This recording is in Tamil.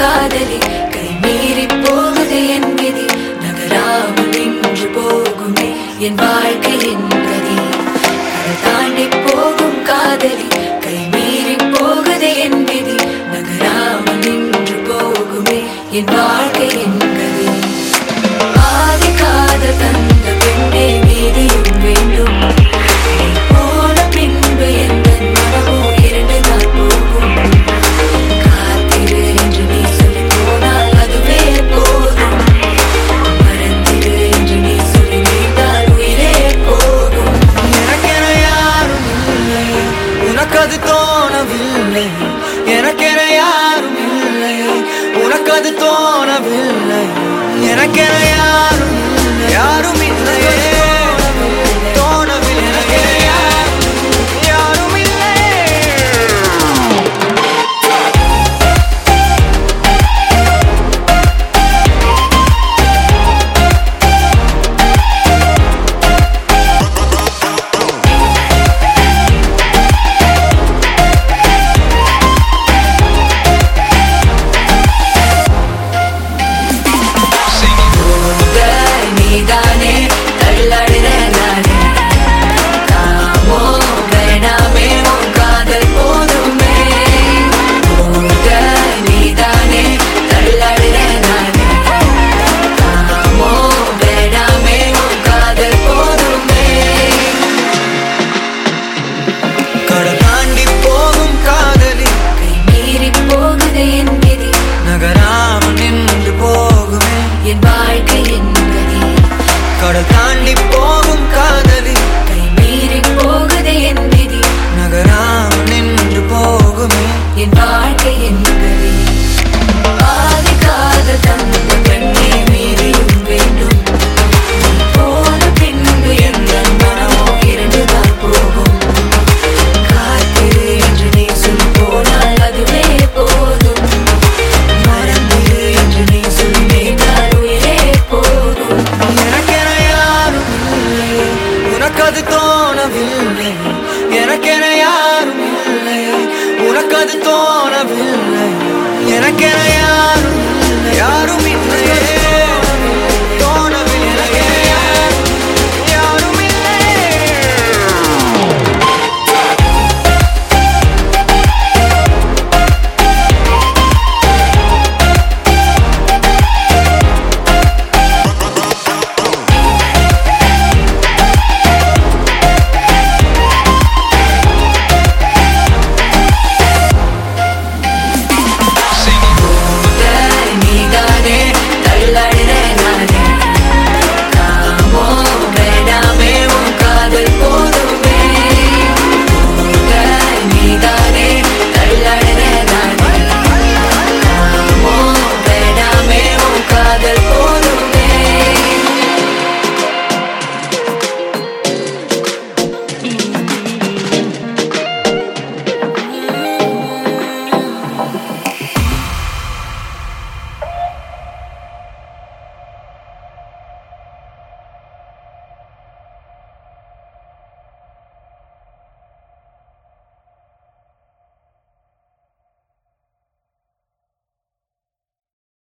காதலி கை மீறி போகுது என் விதி நகராமல் நின்று போகுமே என் வாழ்க்கையின் கதி. தாண்டி போகும் காதலி கை மீறி போகுது என் விதி நகராமல் நின்று போகுமே என் உனக்கது தோணவில்லை. எனக்கென யாரும் இல்லை. உனக்கது தோணவில்லை. எனக்கென யாரும் யாரும்